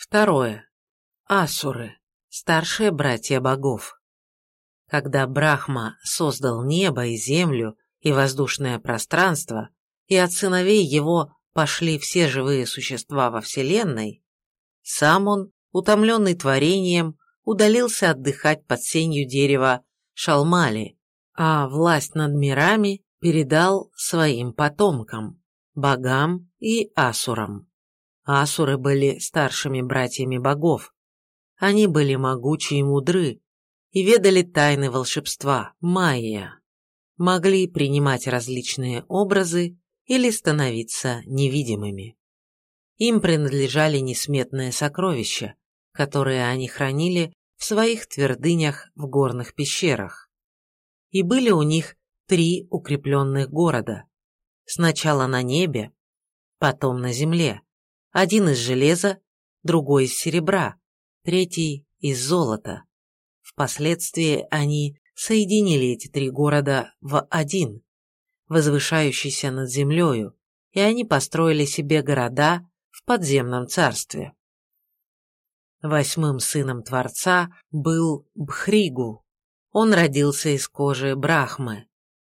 Второе. Асуры, старшие братья богов. Когда Брахма создал небо и землю и воздушное пространство, и от сыновей его пошли все живые существа во Вселенной, сам он, утомленный творением, удалился отдыхать под сенью дерева Шалмали, а власть над мирами передал своим потомкам, богам и асурам. Асуры были старшими братьями богов. Они были могучи и мудры и ведали тайны волшебства, майя. Могли принимать различные образы или становиться невидимыми. Им принадлежали несметные сокровища, которые они хранили в своих твердынях в горных пещерах. И были у них три укрепленных города. Сначала на небе, потом на земле. Один из железа, другой из серебра, третий из золота. Впоследствии они соединили эти три города в один, возвышающийся над землею, и они построили себе города в подземном царстве. Восьмым сыном Творца был Бхригу. Он родился из кожи Брахмы.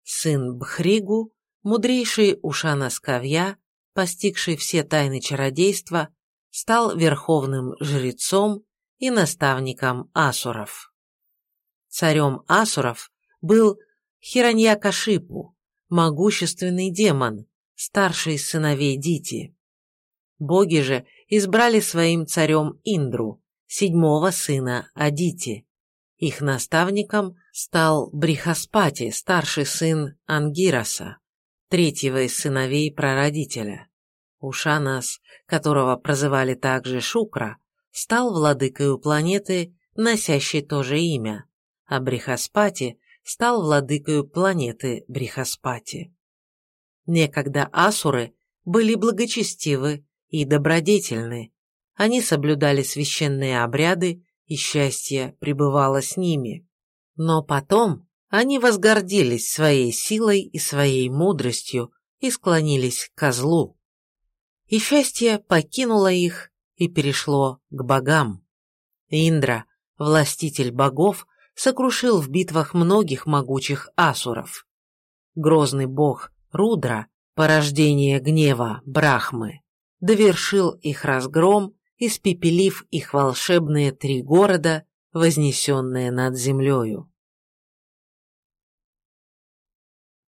Сын Бхригу, мудрейший Ушана Скавья, постигший все тайны чародейства, стал верховным жрецом и наставником асуров. Царем асуров был Хираньякашипу, могущественный демон, старший из сыновей Дити. Боги же избрали своим царем Индру, седьмого сына Адити. Их наставником стал Брихаспати, старший сын Ангираса, третьего из сыновей прародителя. Ушанас, которого прозывали также Шукра, стал владыкой у планеты, носящей то же имя, а Брихаспати стал владыкой планеты Брихаспати. Некогда асуры были благочестивы и добродетельны. Они соблюдали священные обряды, и счастье пребывало с ними. Но потом они возгордились своей силой и своей мудростью и склонились к козлу. И счастье покинуло их и перешло к богам. Индра, властитель богов, сокрушил в битвах многих могучих асуров. Грозный бог Рудра, порождение гнева Брахмы, довершил их разгром, испепелив их волшебные три города, вознесенные над землею.